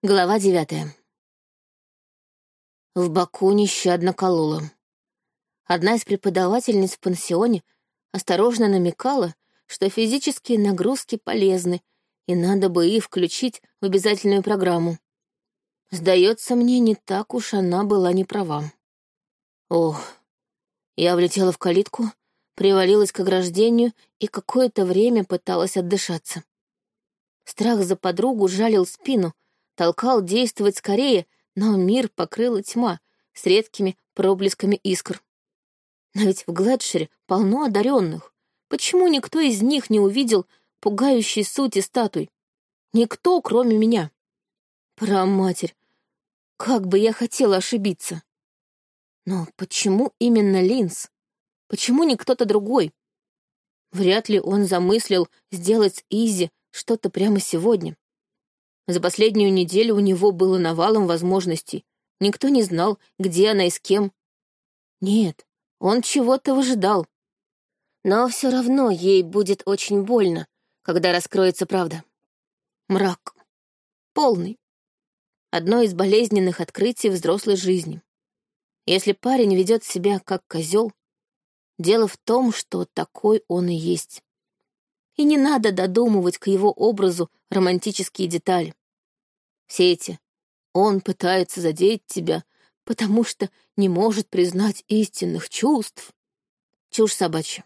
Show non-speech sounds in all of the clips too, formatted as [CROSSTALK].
Глава девятая. В боку нещадно колола. Одна из преподавательниц в пансионе осторожно намекала, что физические нагрузки полезны, и надо бы их включить в обязательную программу. Сдается мне, не так уж она была не права. Ох, я влетела в калитку, привалилась к ограждению и какое-то время пыталась отдышаться. Страх за подругу жалил спину — толкал действовать скорее, но мир покрыла тьма с редкими проблесками искр. Но ведь в Глэдшире полно одаренных. Почему никто из них не увидел пугающей сути статуй? Никто, кроме меня. Проматерь, как бы я хотела ошибиться. Но почему именно Линз? Почему не кто-то другой? Вряд ли он замыслил сделать Изи что-то прямо сегодня. За последнюю неделю у него было навалом возможностей. Никто не знал, где она и с кем. Нет, он чего-то выжидал. Но все равно ей будет очень больно, когда раскроется правда. Мрак. Полный. Одно из болезненных открытий взрослой жизни. Если парень ведет себя как козел, дело в том, что такой он и есть. И не надо додумывать к его образу романтические детали. Все эти «он пытается задеть тебя, потому что не может признать истинных чувств» — чушь собачья.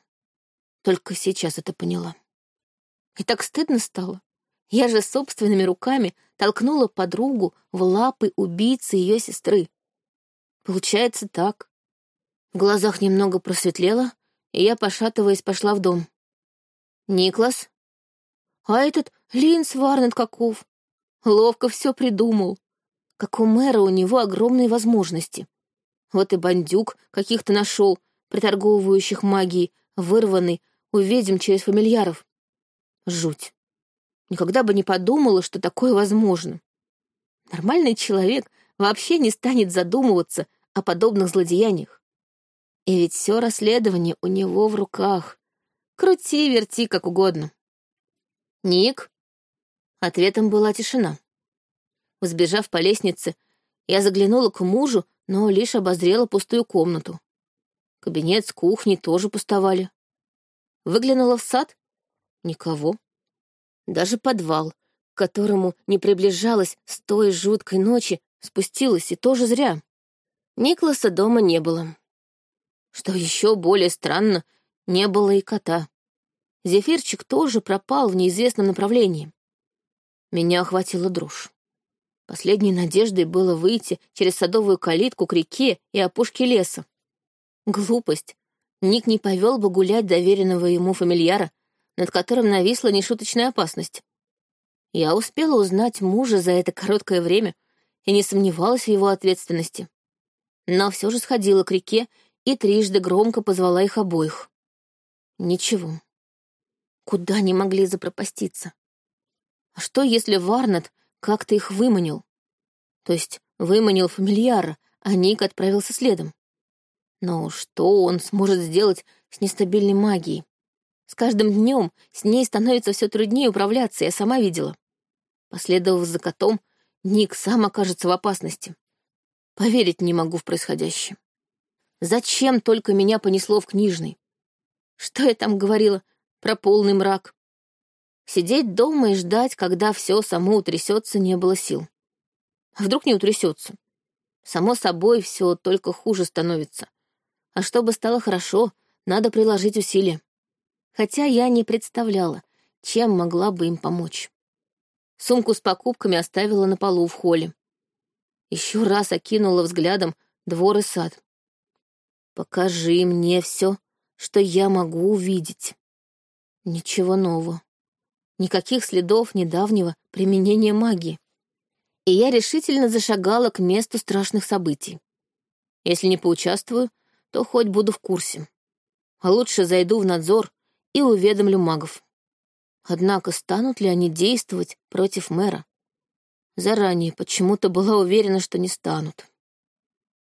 Только сейчас это поняла. И так стыдно стало. Я же собственными руками толкнула подругу в лапы убийцы ее сестры. Получается так. В глазах немного просветлело, и я, пошатываясь, пошла в дом. «Никлас? А этот Линс Варнет каков? Ловко все придумал. Как у мэра у него огромные возможности. Вот и бандюк каких-то нашел, приторговывающих магией, вырванный у через фамильяров. Жуть. Никогда бы не подумала, что такое возможно. Нормальный человек вообще не станет задумываться о подобных злодеяниях. И ведь все расследование у него в руках. Крути-верти как угодно. «Ник?» Ответом была тишина. Взбежав по лестнице, я заглянула к мужу, но лишь обозрела пустую комнату. Кабинет с кухней тоже пустовали. Выглянула в сад — никого. Даже подвал, к которому не приближалась с той жуткой ночи, спустилась, и тоже зря. Никласа дома не было. Что еще более странно, не было и кота. Зефирчик тоже пропал в неизвестном направлении. Меня охватила дрожь. Последней надеждой было выйти через садовую калитку к реке и опушке леса. Глупость. Ник не повел бы гулять доверенного ему фамильяра, над которым нависла нешуточная опасность. Я успела узнать мужа за это короткое время и не сомневалась в его ответственности. Но все же сходила к реке и трижды громко позвала их обоих. Ничего. Куда они могли запропаститься? А что, если Варнет как-то их выманил? То есть выманил фамильяра, а Ник отправился следом. Но что он сможет сделать с нестабильной магией? С каждым днем с ней становится все труднее управляться, я сама видела. Последовав за котом, Ник сам окажется в опасности. Поверить не могу в происходящее. Зачем только меня понесло в книжный? Что я там говорила про полный мрак? Сидеть дома и ждать, когда все само утрясется, не было сил. А вдруг не утрясется? Само собой, все только хуже становится. А чтобы стало хорошо, надо приложить усилия. Хотя я не представляла, чем могла бы им помочь. Сумку с покупками оставила на полу в холле. Еще раз окинула взглядом двор и сад. «Покажи мне все, что я могу увидеть». Ничего нового. Никаких следов недавнего применения магии. И я решительно зашагала к месту страшных событий. Если не поучаствую, то хоть буду в курсе. А лучше зайду в надзор и уведомлю магов. Однако станут ли они действовать против мэра? Заранее почему-то была уверена, что не станут.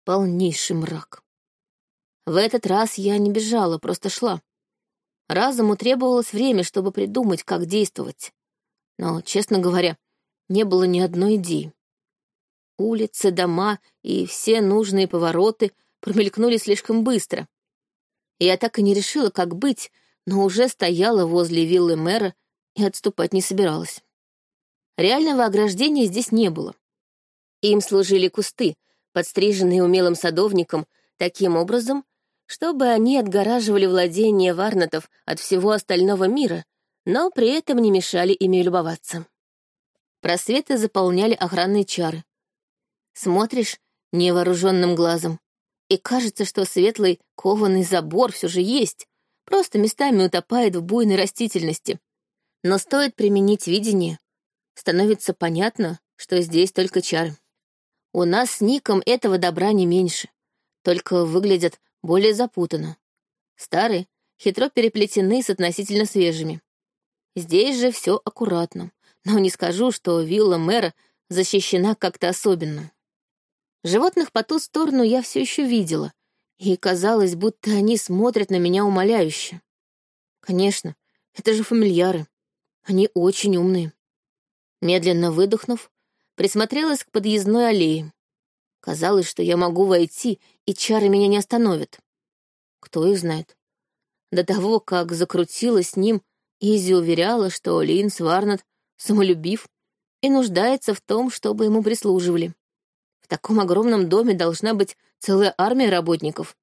Полнейший мрак. В этот раз я не бежала, просто шла. Разуму требовалось время, чтобы придумать, как действовать. Но, честно говоря, не было ни одной идеи. Улицы, дома и все нужные повороты промелькнули слишком быстро. Я так и не решила, как быть, но уже стояла возле виллы мэра и отступать не собиралась. Реального ограждения здесь не было. Им служили кусты, подстриженные умелым садовником таким образом, чтобы они отгораживали владение варнатов от всего остального мира, но при этом не мешали ими любоваться. Просветы заполняли охранные чары. Смотришь невооруженным глазом, и кажется, что светлый кованый забор все же есть, просто местами утопает в буйной растительности. Но стоит применить видение, становится понятно, что здесь только чары. У нас с Ником этого добра не меньше, только выглядят более запутанно. Старые, хитро переплетены с относительно свежими. Здесь же все аккуратно, но не скажу, что вилла мэра защищена как-то особенно. Животных по ту сторону я все еще видела, и казалось, будто они смотрят на меня умоляюще. Конечно, это же фамильяры. Они очень умные. Медленно выдохнув, присмотрелась к подъездной аллее. Казалось, что я могу войти, и чары меня не остановят. Кто их знает? До того, как закрутилась с ним, Изи уверяла, что Линс Варнат самолюбив и нуждается в том, чтобы ему прислуживали. В таком огромном доме должна быть целая армия работников.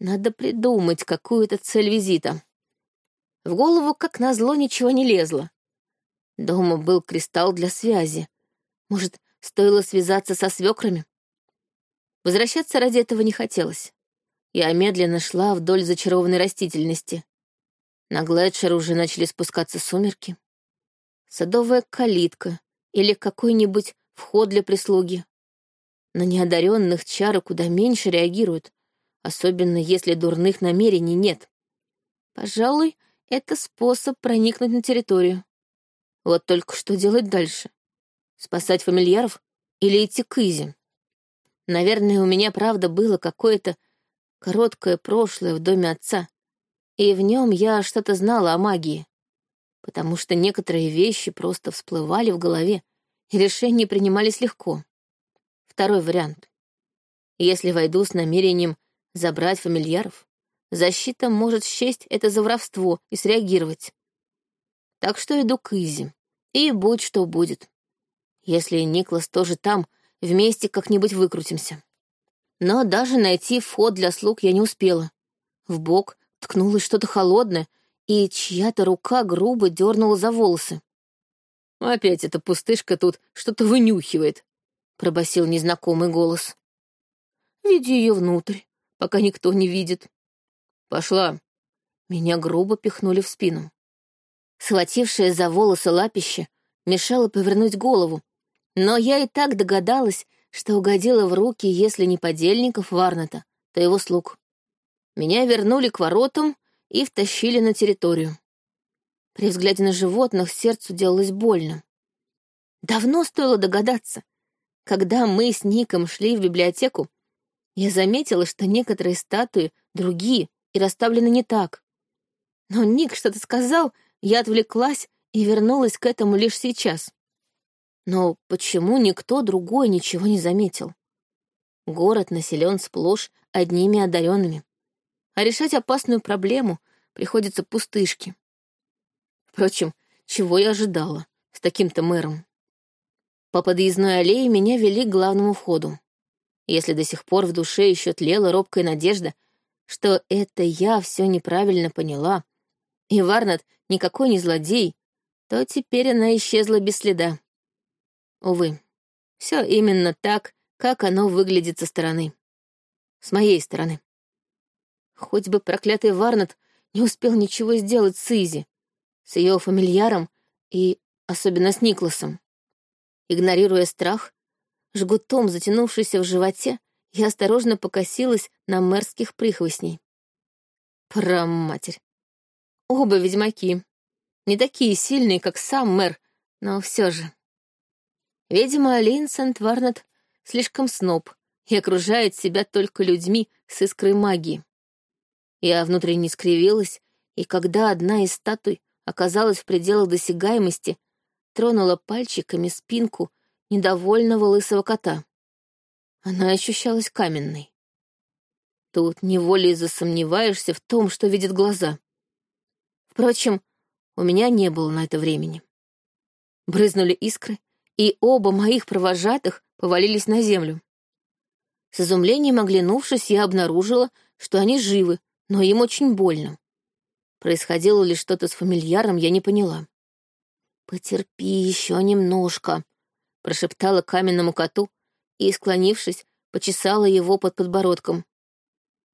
Надо придумать какую-то цель визита. В голову, как назло, ничего не лезло. Дома был кристалл для связи. Может, стоило связаться со свекрами? Возвращаться ради этого не хотелось. Я медленно шла вдоль зачарованной растительности. На Глэдшер уже начали спускаться сумерки. Садовая калитка или какой-нибудь вход для прислуги. На неодаренных чары куда меньше реагируют, особенно если дурных намерений нет. Пожалуй, это способ проникнуть на территорию. Вот только что делать дальше? Спасать фамильяров или идти к Изи? Наверное, у меня правда было какое-то короткое прошлое в доме отца, и в нем я что-то знала о магии, потому что некоторые вещи просто всплывали в голове, и решения принимались легко. Второй вариант. Если войду с намерением забрать фамильяров, защита может счесть это за воровство и среагировать. Так что иду к Изи, и будь что будет. Если Никлас тоже там, вместе как-нибудь выкрутимся. Но даже найти вход для слуг я не успела. В бок ткнулось что-то холодное, и чья-то рука грубо дернула за волосы. «Опять эта пустышка тут что-то вынюхивает», — пробасил незнакомый голос. «Веди ее внутрь, пока никто не видит». «Пошла». Меня грубо пихнули в спину. Схватившая за волосы лапище мешала повернуть голову, но я и так догадалась, что угодила в руки, если не подельников Варната, то его слуг. Меня вернули к воротам и втащили на территорию. При взгляде на животных сердцу делалось больно. Давно стоило догадаться. Когда мы с Ником шли в библиотеку, я заметила, что некоторые статуи другие и расставлены не так. Но Ник что-то сказал, я отвлеклась и вернулась к этому лишь сейчас. Но почему никто другой ничего не заметил? Город населен сплошь одними одаренными, а решать опасную проблему приходится пустышке. Впрочем, чего я ожидала с таким-то мэром? По подъездной аллее меня вели к главному входу. Если до сих пор в душе еще тлела робкая надежда, что это я все неправильно поняла, и Варнат никакой не злодей, то теперь она исчезла без следа. Увы, все именно так, как оно выглядит со стороны. С моей стороны. Хоть бы проклятый Варнат не успел ничего сделать с Изи, с ее фамильяром и особенно с Никласом. Игнорируя страх, жгутом затянувшийся в животе, я осторожно покосилась на мэрских прихвостней. Проматерь. Оба ведьмаки. Не такие сильные, как сам мэр, но все же. Видимо, Линсент Варнет слишком сноб и окружает себя только людьми с искрой магии. Я внутренне скривилась, и когда одна из статуй оказалась в пределах досягаемости, тронула пальчиками спинку недовольного лысого кота. она ощущалась каменной. Тут неволей засомневаешься в том, что видят глаза. Впрочем, у меня не было на это времени. Брызнули искры, и оба моих провожатых повалились на землю. С изумлением оглянувшись, я обнаружила, что они живы, но им очень больно. Происходило ли что-то с фамильяром, я не поняла. «Потерпи еще немножко», — прошептала каменному коту и, склонившись, почесала его под подбородком.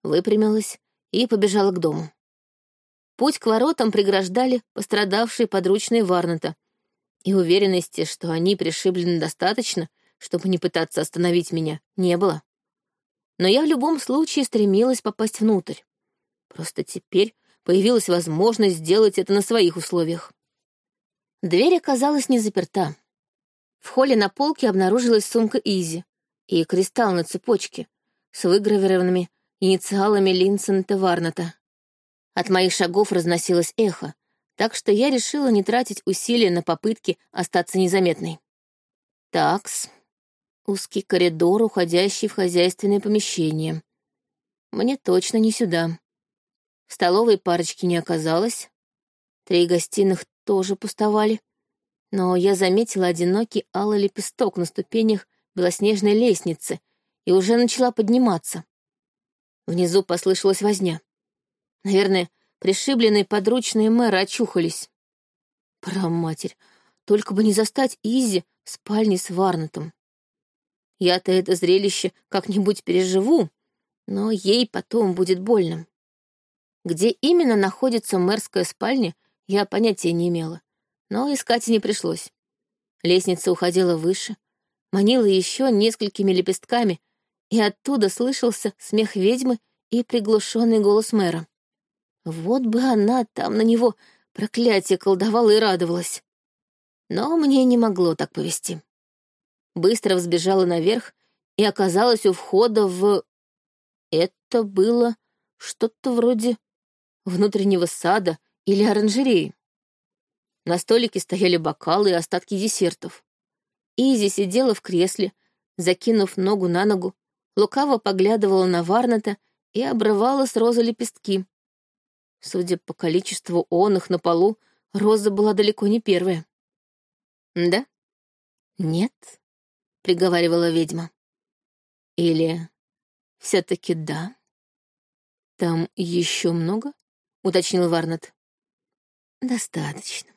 Выпрямилась и побежала к дому. Путь к воротам преграждали пострадавшие подручные Варната, и уверенности, что они пришиблены достаточно, чтобы не пытаться остановить меня, не было. Но я в любом случае стремилась попасть внутрь. Просто теперь появилась возможность сделать это на своих условиях. Дверь оказалась не заперта. В холле на полке обнаружилась сумка Изи и кристалл на цепочке с выгравированными инициалами Линсента Варната. От моих шагов разносилось эхо, так что я решила не тратить усилия на попытки остаться незаметной. Такс. Узкий коридор, уходящий в хозяйственное помещение. Мне точно не сюда. В столовой парочки не оказалось. Три гостиных тоже пустовали. Но я заметила одинокий алый лепесток на ступенях белоснежной лестницы и уже начала подниматься. Внизу послышалась возня. Наверное, пришибленные подручные мэра очухались. Проматерь, только бы не застать Изи в спальне с Варнатом. Я-то это зрелище как-нибудь переживу, но ей потом будет больно. Где именно находится мэрская спальня, я понятия не имела, но искать и не пришлось. Лестница уходила выше, манила еще несколькими лепестками, и оттуда слышался смех ведьмы и приглушенный голос мэра. Вот бы она там на него проклятие колдовала и радовалась. Но мне не могло так повести. Быстро взбежала наверх и оказалась у входа в... Это было что-то вроде внутреннего сада или оранжереи. На столике стояли бокалы и остатки десертов. Изи сидела в кресле, закинув ногу на ногу, лукаво поглядывала на Варната и обрывала с розы лепестки. Судя по количеству он их на полу, роза была далеко не первая. «Да? Нет?» — приговаривала ведьма. «Или все-таки да? Там еще много?» — уточнил Варнат. «Достаточно.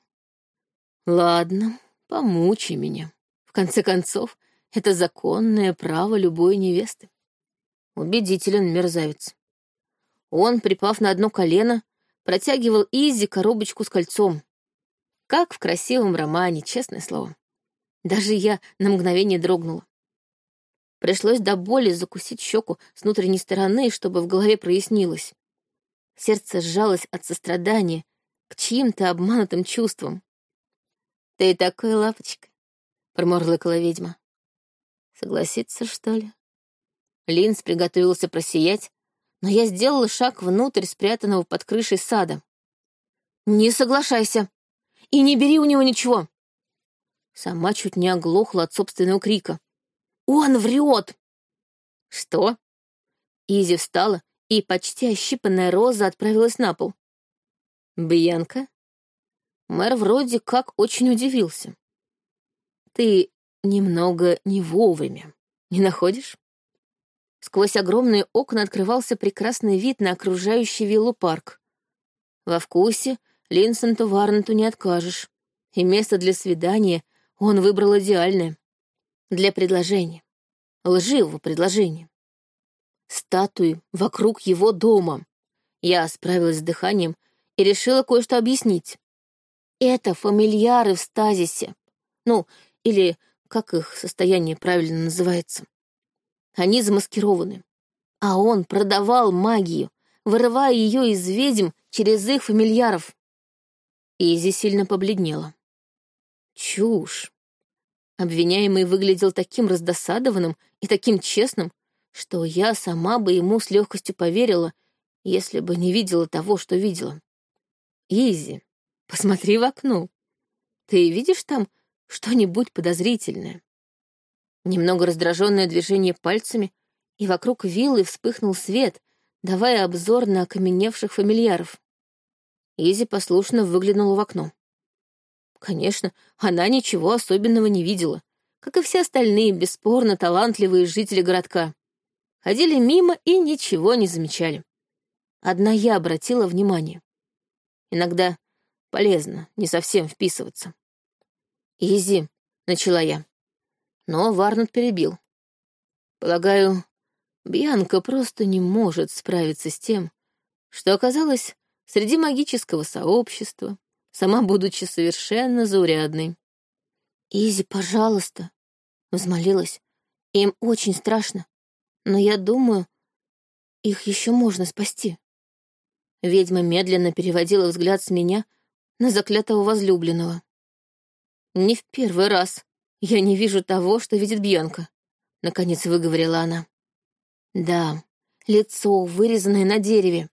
Ладно, помучай меня. В конце концов, это законное право любой невесты. Убедителен мерзавец. Он, припав на одно колено, протягивал Изи коробочку с кольцом. Как в красивом романе, честное слово. Даже я на мгновение дрогнула. Пришлось до боли закусить щеку с внутренней стороны, чтобы в голове прояснилось. Сердце сжалось от сострадания к чьим-то обманутым чувствам. «Ты такой лапочка», — промурлыкала ведьма. «Согласиться, что ли?» Линз приготовился просиять, но я сделала шаг внутрь спрятанного под крышей сада. «Не соглашайся! И не бери у него ничего!» Сама чуть не оглохла от собственного крика. «Он врет!» «Что?» Изи встала, и почти ощипанная роза отправилась на пол. «Бьянка?» Мэр вроде как очень удивился. «Ты немного не вовремя, не находишь?» Сквозь огромные окна открывался прекрасный вид на окружающий виллу парк. Во вкусе Линсенту Варнету не откажешь, и место для свидания он выбрал идеальное. Для предложения. Лживого предложения. Статуи вокруг его дома. Я справилась с дыханием и решила кое-что объяснить. Это фамильяры в стазисе. Ну, или как их состояние правильно называется. Они замаскированы. А он продавал магию, вырывая ее из ведьм через их фамильяров. Изи сильно побледнела. Чушь. Обвиняемый выглядел таким раздосадованным и таким честным, что я сама бы ему с легкостью поверила, если бы не видела того, что видела. Изи, Посмотри в окно. Ты видишь там что-нибудь подозрительное?» Немного раздраженное движение пальцами, и вокруг виллы вспыхнул свет, давая обзор на окаменевших фамильяров. Изи послушно выглянула в окно. Конечно, она ничего особенного не видела, как и все остальные бесспорно талантливые жители городка. Ходили мимо и ничего не замечали. Одна я обратила внимание. Иногда полезно не совсем вписываться. «Изи», — начала я. Но Варнут перебил. Полагаю, Бьянка просто не может справиться с тем, что оказалось среди магического сообщества, сама будучи совершенно заурядной. «Изи, пожалуйста», — взмолилась. «Им очень страшно, но я думаю, их еще можно спасти». Ведьма медленно переводила взгляд с меня на заклятого возлюбленного. «Не в первый раз я не вижу того, что видит Бьянка», — наконец выговорила она. «Да, лицо, вырезанное на дереве».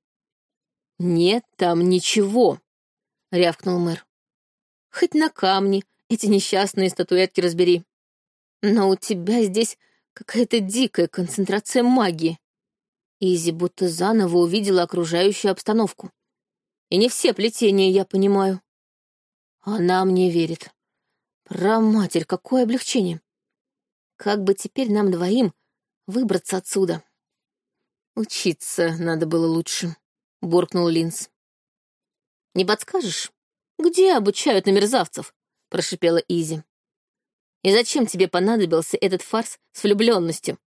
«Нет там ничего», — рявкнул мэр. «Хоть на камне эти несчастные статуэтки разбери. Но у тебя здесь какая-то дикая концентрация магии. Изи будто заново увидела окружающую обстановку. И не все плетения я понимаю. Она мне верит. Про матерь, какое облегчение. Как бы теперь нам двоим выбраться отсюда? Учиться надо было лучше, — буркнул Линз. Не подскажешь, где обучают на мерзавцев? — прошипела Изи. И зачем тебе понадобился этот фарс с влюбленностью?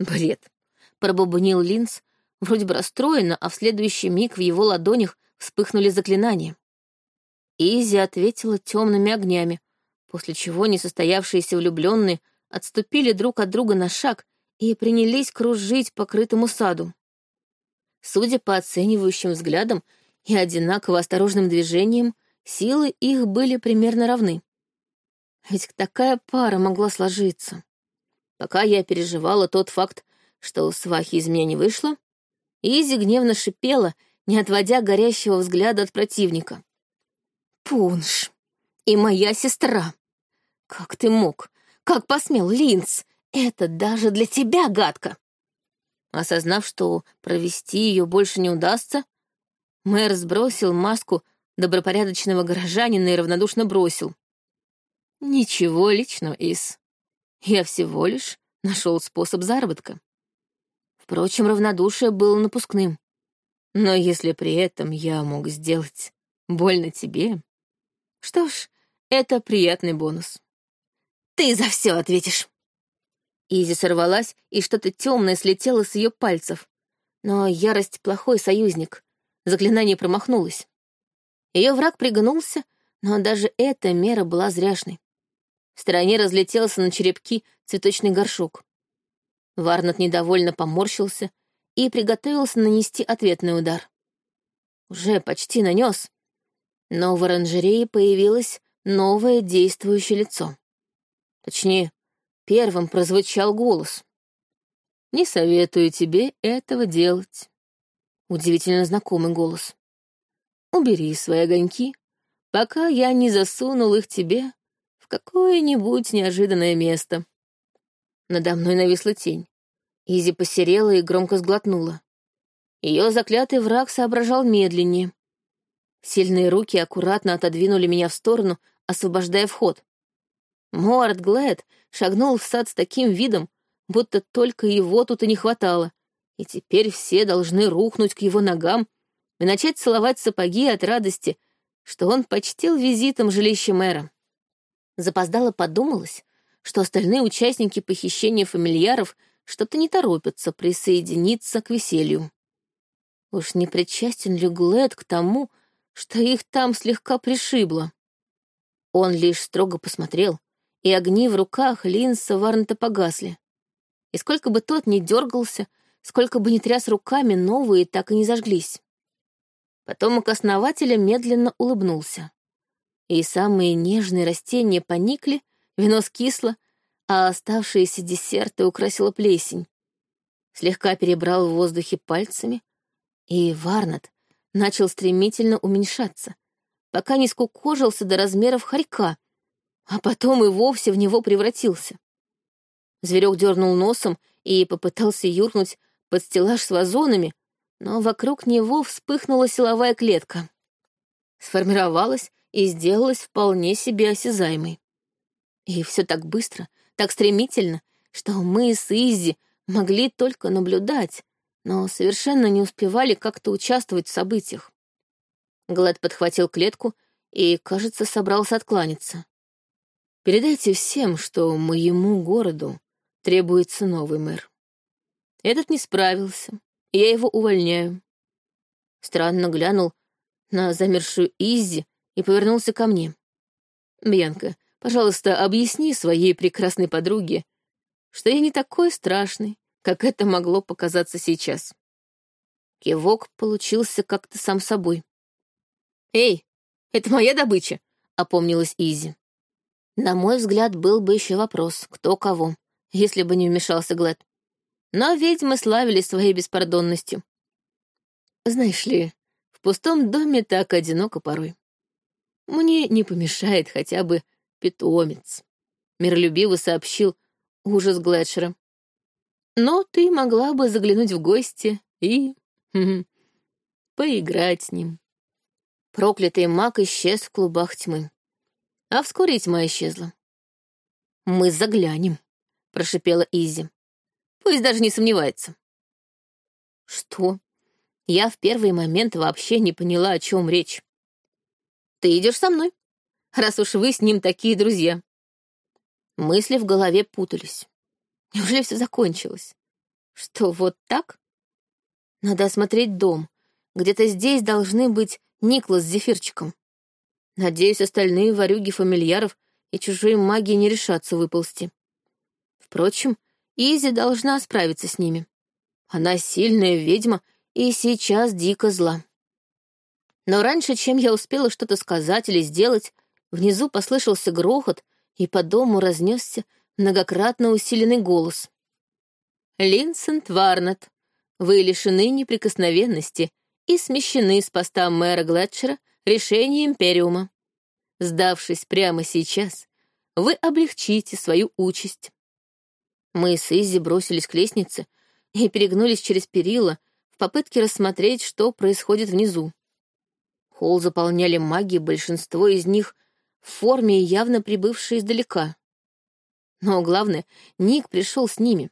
Бред пробубнил Линз, вроде бы расстроенно, а в следующий миг в его ладонях вспыхнули заклинания. Изи ответила темными огнями, после чего несостоявшиеся влюбленные отступили друг от друга на шаг и принялись кружить по крытому саду. Судя по оценивающим взглядам и одинаково осторожным движениям, силы их были примерно равны. Ведь такая пара могла сложиться. Пока я переживала тот факт, что у свахи из меня не вышло, Изи гневно шипела, не отводя горящего взгляда от противника. «Пунш! И моя сестра! Как ты мог? Как посмел, Линц? Это даже для тебя гадко!» Осознав, что провести ее больше не удастся, мэр сбросил маску добропорядочного горожанина и равнодушно бросил. «Ничего личного, Ис. Я всего лишь нашел способ заработка. Впрочем, равнодушие было напускным. Но если при этом я мог сделать больно тебе, что ж, это приятный бонус. Ты за все ответишь. Изи сорвалась, и что-то темное слетело с ее пальцев. Но ярость — плохой союзник. Заклинание промахнулось. Ее враг пригнулся, но даже эта мера была зряшной. В стороне разлетелся на черепки цветочный горшок. Варнат недовольно поморщился и приготовился нанести ответный удар. Уже почти нанес, но в оранжерее появилось новое действующее лицо. Точнее, первым прозвучал голос. «Не советую тебе этого делать». Удивительно знакомый голос. «Убери свои огоньки, пока я не засунул их тебе в какое-нибудь неожиданное место». Надо мной нависла тень. Изи посерела и громко сглотнула. Ее заклятый враг соображал медленнее. Сильные руки аккуратно отодвинули меня в сторону, освобождая вход. Муарт Глэд шагнул в сад с таким видом, будто только его тут и не хватало, и теперь все должны рухнуть к его ногам и начать целовать сапоги от радости, что он почтил визитом жилище мэра. Запоздало подумалось, что остальные участники похищения фамильяров что-то не торопятся присоединиться к веселью. Уж не причастен ли Глэд к тому, что их там слегка пришибло? Он лишь строго посмотрел, и огни в руках Линса Варнта погасли. И сколько бы тот ни дергался, сколько бы ни тряс руками, новые так и не зажглись. Потомок основателя медленно улыбнулся. И самые нежные растения поникли, вино скисло, а оставшиеся десерты украсила плесень. Слегка перебрал в воздухе пальцами, и Варнат начал стремительно уменьшаться, пока не скукожился до размеров хорька, а потом и вовсе в него превратился. Зверек дернул носом и попытался юркнуть под стеллаж с вазонами, но вокруг него вспыхнула силовая клетка. Сформировалась и сделалась вполне себе осязаемой. И все так быстро, так стремительно, что мы с Изи могли только наблюдать, но совершенно не успевали как-то участвовать в событиях. Глэд подхватил клетку и, кажется, собрался откланяться. «Передайте всем, что моему городу требуется новый мэр. Этот не справился, я его увольняю». Странно глянул на замершую Изи и повернулся ко мне. «Бьянка, пожалуйста, объясни своей прекрасной подруге, что я не такой страшный, как это могло показаться сейчас». Кивок получился как-то сам собой. «Эй, это моя добыча!» — опомнилась Изи. На мой взгляд, был бы еще вопрос, кто кого, если бы не вмешался Глэд. Но ведьмы славились своей беспардонностью. Знаешь ли, в пустом доме так одиноко порой. Мне не помешает хотя бы питомец, — миролюбиво сообщил ужас Глэдшера. Но ты могла бы заглянуть в гости и... поиграть с ним. Проклятый маг исчез в клубах тьмы. А вскоре тьма исчезла. «Мы заглянем», — прошипела Изи. «Пусть даже не сомневается». «Что?» Я в первый момент вообще не поняла, о чем речь. «Ты идешь со мной, раз уж вы с ним такие друзья». Мысли в голове путались. Неужели все закончилось? Что, вот так? Надо осмотреть дом. Где-то здесь должны быть Никла с зефирчиком. Надеюсь, остальные ворюги фамильяров и чужие маги не решатся выползти. Впрочем, Изи должна справиться с ними. Она сильная ведьма и сейчас дико зла. Но раньше, чем я успела что-то сказать или сделать, внизу послышался грохот, и по дому разнесся многократно усиленный голос. «Линсент Варнат, вы лишены неприкосновенности и смещены с поста мэра Глетчера решением Империума. Сдавшись прямо сейчас, вы облегчите свою участь. Мы с Изи бросились к лестнице и перегнулись через перила в попытке рассмотреть, что происходит внизу. Холл заполняли маги, большинство из них в форме, явно прибывшие издалека. Но главное, Ник пришел с ними.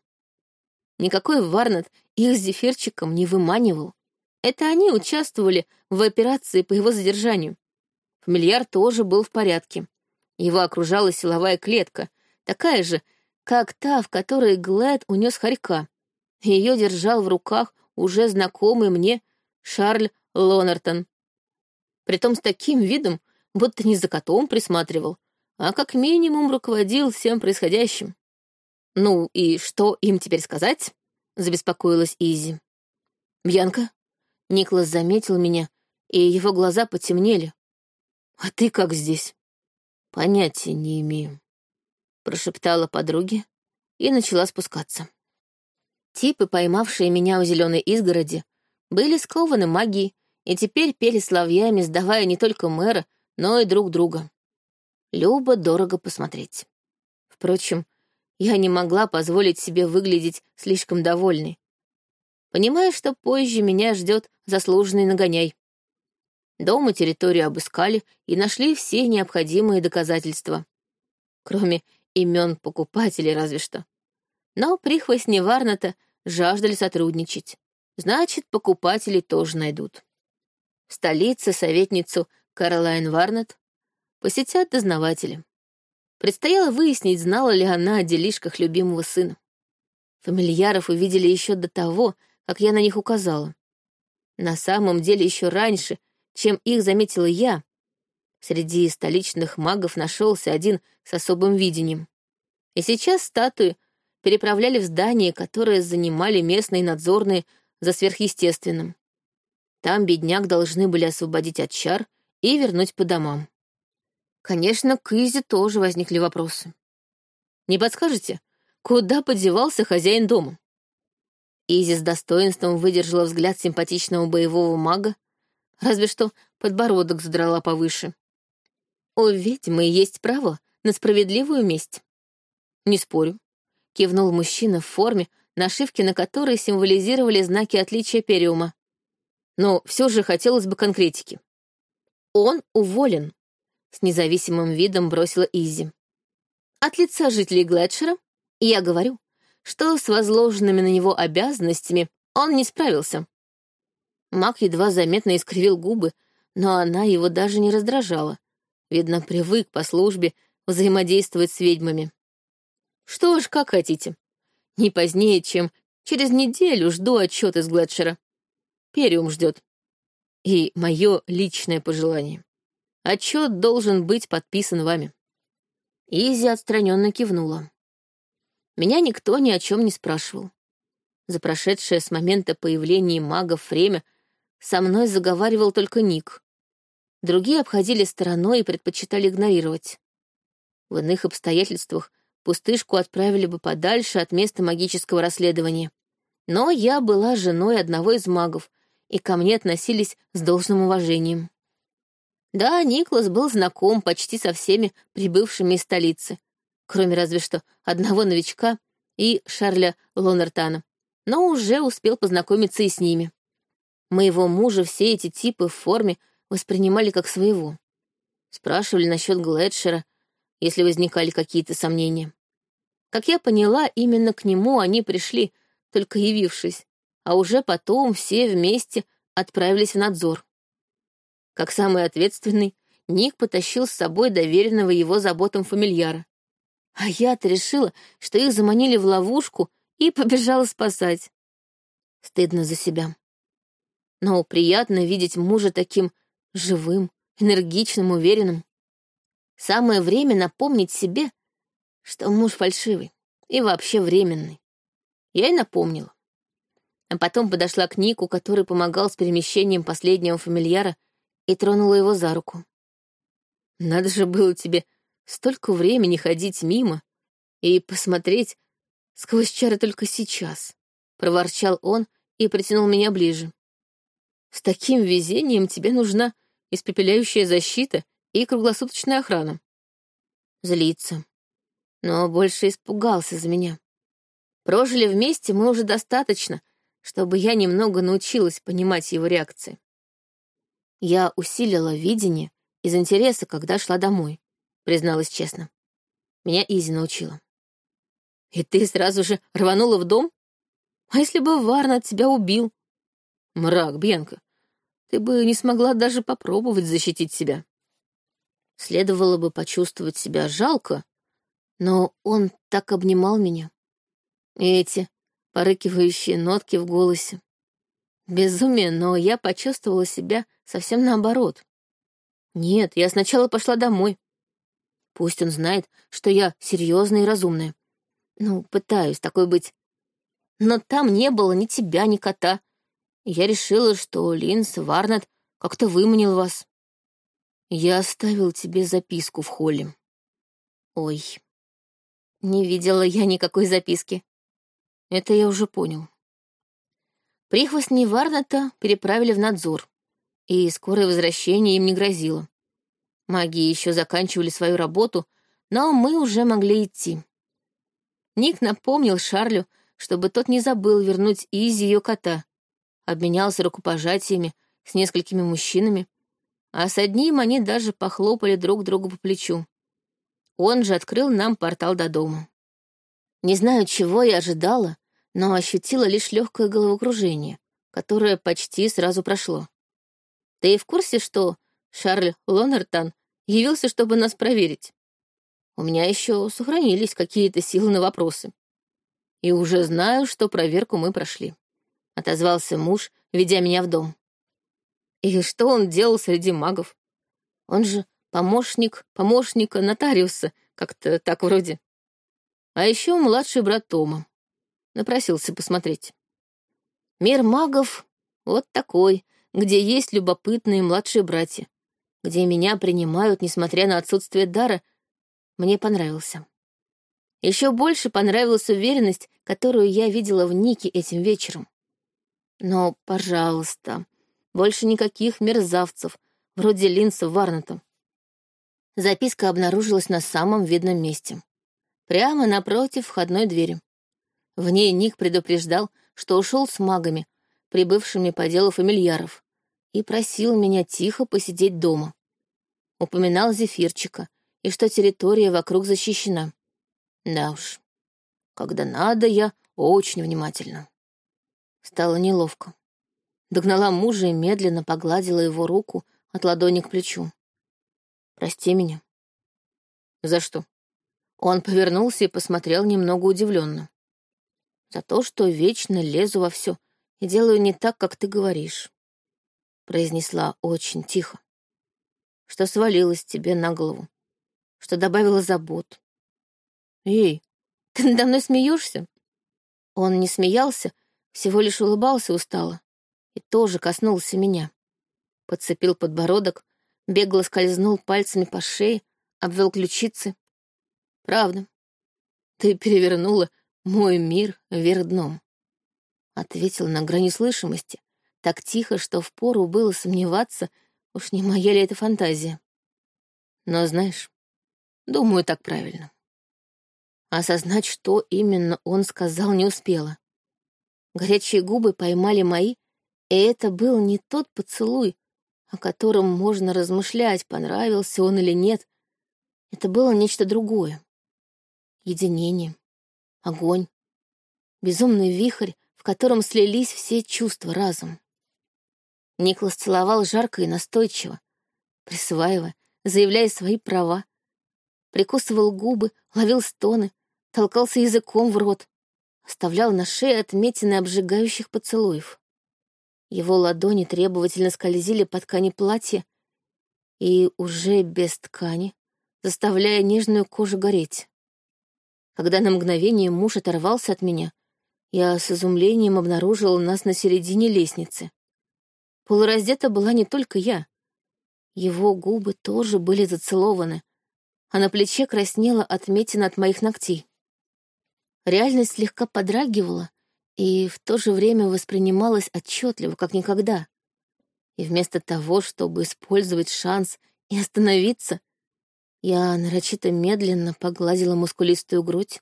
Никакой Варнат их с зефирчиком не выманивал. Это они участвовали в операции по его задержанию. Фамильяр тоже был в порядке. Его окружала силовая клетка, такая же, как та, в которой Глэд унес хорька. Ее держал в руках уже знакомый мне Шарль Лонертон. Притом с таким видом, будто не за котом присматривал, а как минимум руководил всем происходящим. «Ну и что им теперь сказать?» — забеспокоилась Изи. «Бьянка, Никлас заметил меня, и его глаза потемнели. «А ты как здесь?» «Понятия не имею», — прошептала подруге и начала спускаться. Типы, поймавшие меня у зеленой изгороди, были скованы магией и теперь пели славьями, сдавая не только мэра, но и друг друга. Любо дорого посмотреть. Впрочем, я не могла позволить себе выглядеть слишком довольной, понимая, что позже меня ждет заслуженный нагоняй. Дом и территорию обыскали и нашли все необходимые доказательства. Кроме имен покупателей разве что. Но прихвостни Варната жаждали сотрудничать. Значит, покупатели тоже найдут. В столице советницу Каролайн Варнат посетят дознаватели. Предстояло выяснить, знала ли она о делишках любимого сына. Фамильяров увидели еще до того, как я на них указала. На самом деле еще раньше, чем их заметила я, среди столичных магов нашелся один с особым видением. И сейчас статуи переправляли в здание, которое занимали местные надзорные за сверхъестественным. Там бедняк должны были освободить от чар и вернуть по домам. Конечно, к Изе тоже возникли вопросы. Не подскажете, куда подевался хозяин дома? Изи с достоинством выдержала взгляд симпатичного боевого мага, разве что подбородок задрала повыше. У ведьмы есть право на справедливую месть. Не спорю. — кивнул мужчина в форме, нашивки на которой символизировали знаки отличия Периума. «Но все же хотелось бы конкретики». «Он уволен», — с независимым видом бросила Изи. «От лица жителей Глэдшера я говорю, что с возложенными на него обязанностями он не справился». Мак едва заметно искривил губы, но она его даже не раздражала. Видно, привык по службе взаимодействовать с ведьмами. Что ж, как хотите. Не позднее, чем через неделю жду отчет из Глетшера. Периум ждет. И мое личное пожелание. Отчет должен быть подписан вами. Изи отстраненно кивнула. Меня никто ни о чем не спрашивал. За прошедшее с момента появления магов время со мной заговаривал только Ник. Другие обходили стороной и предпочитали игнорировать. В иных обстоятельствах пустышку отправили бы подальше от места магического расследования. Но я была женой одного из магов, и ко мне относились с должным уважением. Да, Никлас был знаком почти со всеми прибывшими из столицы, кроме разве что одного новичка и Шарля Лонертана, но уже успел познакомиться и с ними. Моего мужа все эти типы в форме воспринимали как своего. Спрашивали насчет Глэдшера, если возникали какие-то сомнения. Как я поняла, именно к нему они пришли, только явившись, а уже потом все вместе отправились в надзор. Как самый ответственный, Ник потащил с собой доверенного его заботам фамильяра. А я-то решила, что их заманили в ловушку и побежала спасать. Стыдно за себя. Но приятно видеть мужа таким живым, энергичным, уверенным. Самое время напомнить себе, что муж фальшивый и вообще временный. Я и напомнила. А потом подошла к Нику, который помогал с перемещением последнего фамильяра, и тронула его за руку. Надо же было тебе столько времени ходить мимо и посмотреть сквозь чары только сейчас, — проворчал он и притянул меня ближе. С таким везением тебе нужна испепеляющая защита и круглосуточная охрана. Злится. Но больше испугался за меня. Прожили вместе мы уже достаточно, чтобы я немного научилась понимать его реакции. Я усилила видение из интереса, когда шла домой, призналась честно. Меня Изи научила. И ты сразу же рванула в дом? А если бы Варна тебя убил? Мрак, Бьянка, ты бы не смогла даже попробовать защитить себя. Следовало бы почувствовать себя жалко, но он так обнимал меня. Эти порыкивающие нотки в голосе. Безумие, но я почувствовала себя совсем наоборот. Нет, я сначала пошла домой. Пусть он знает, что я серьезная и разумная. Ну, пытаюсь такой быть. Но там не было ни тебя, ни кота. Я решила, что Линс Варнет как-то выманил вас. Я оставил тебе записку в холле. Ой, не видела я никакой записки. Это я уже понял. Прихвостней Варната переправили в надзор, и скорое возвращение им не грозило. Маги еще заканчивали свою работу, но мы уже могли идти. Ник напомнил Шарлю, чтобы тот не забыл вернуть Изи ее кота, обменялся рукопожатиями с несколькими мужчинами, а с одним они даже похлопали друг другу по плечу. Он же открыл нам портал до дома. Не знаю, чего я ожидала, но ощутила лишь легкое головокружение, которое почти сразу прошло. Ты в курсе, что Шарль Лонертан явился, чтобы нас проверить? У меня еще сохранились какие-то силы на вопросы. И уже знаю, что проверку мы прошли. Отозвался муж, ведя меня в дом. И что он делал среди магов? Он же помощник помощника нотариуса, как-то так вроде. А еще младший брат Тома. Напросился посмотреть. Мир магов вот такой, где есть любопытные младшие братья, где меня принимают, несмотря на отсутствие дара, мне понравился. Еще больше понравилась уверенность, которую я видела в Нике этим вечером. Но, пожалуйста, больше никаких мерзавцев, вроде Линса Варната. Записка обнаружилась на самом видном месте. прямо напротив входной двери. В ней Ник предупреждал, что ушел с магами, прибывшими по делу фамильяров, и просил меня тихо посидеть дома. Упоминал Зефирчика и что территория вокруг защищена. Да уж, когда надо, я очень внимательно. Стало неловко. Догнала мужа и медленно погладила его руку от ладони к плечу. «Прости меня». «За что?» Он повернулся и посмотрел немного удивленно. «За то, что вечно лезу во все и делаю не так, как ты говоришь», — произнесла очень тихо. «Что свалилось тебе на голову, что добавила забот. Эй, [LAUGHS] ты надо мной смеешься?» Он не смеялся, всего лишь улыбался устало и тоже коснулся меня. Подцепил подбородок, бегло скользнул пальцами по шее, обвел ключицы. Правда, ты перевернула мой мир вверх дном. Ответил на грани слышимости, так тихо, что впору было сомневаться, уж не моя ли это фантазия. Но знаешь, думаю, так правильно. Осознать, что именно он сказал, не успела. Горячие губы поймали мои, и это был не тот поцелуй, о котором можно размышлять, понравился он или нет. Это было нечто другое. Единение, огонь, безумный вихрь, в котором слились все чувства разом. Никлас целовал жарко и настойчиво, присваивая, заявляя свои права, прикусывал губы, ловил стоны, толкался языком в рот, оставлял на шее отметины обжигающих поцелуев. Его ладони требовательно скользили по ткани платья и уже без ткани, заставляя нежную кожу гореть. Когда на мгновение муж оторвался от меня, я с изумлением обнаружила нас на середине лестницы. Полураздета была не только я. Его губы тоже были зацелованы, а на плече краснела отметина от моих ногтей. Реальность слегка подрагивала и в то же время воспринималась отчетливо, как никогда. И вместо того, чтобы использовать шанс и остановиться, я нарочито медленно погладила мускулистую грудь,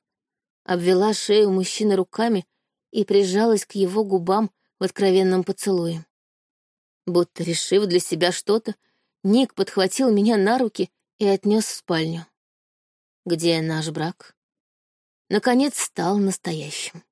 обвела шею мужчины руками и прижалась к его губам в откровенном поцелуе. Будто решив для себя что-то, Ник подхватил меня на руки и отнес в спальню, где наш брак наконец стал настоящим.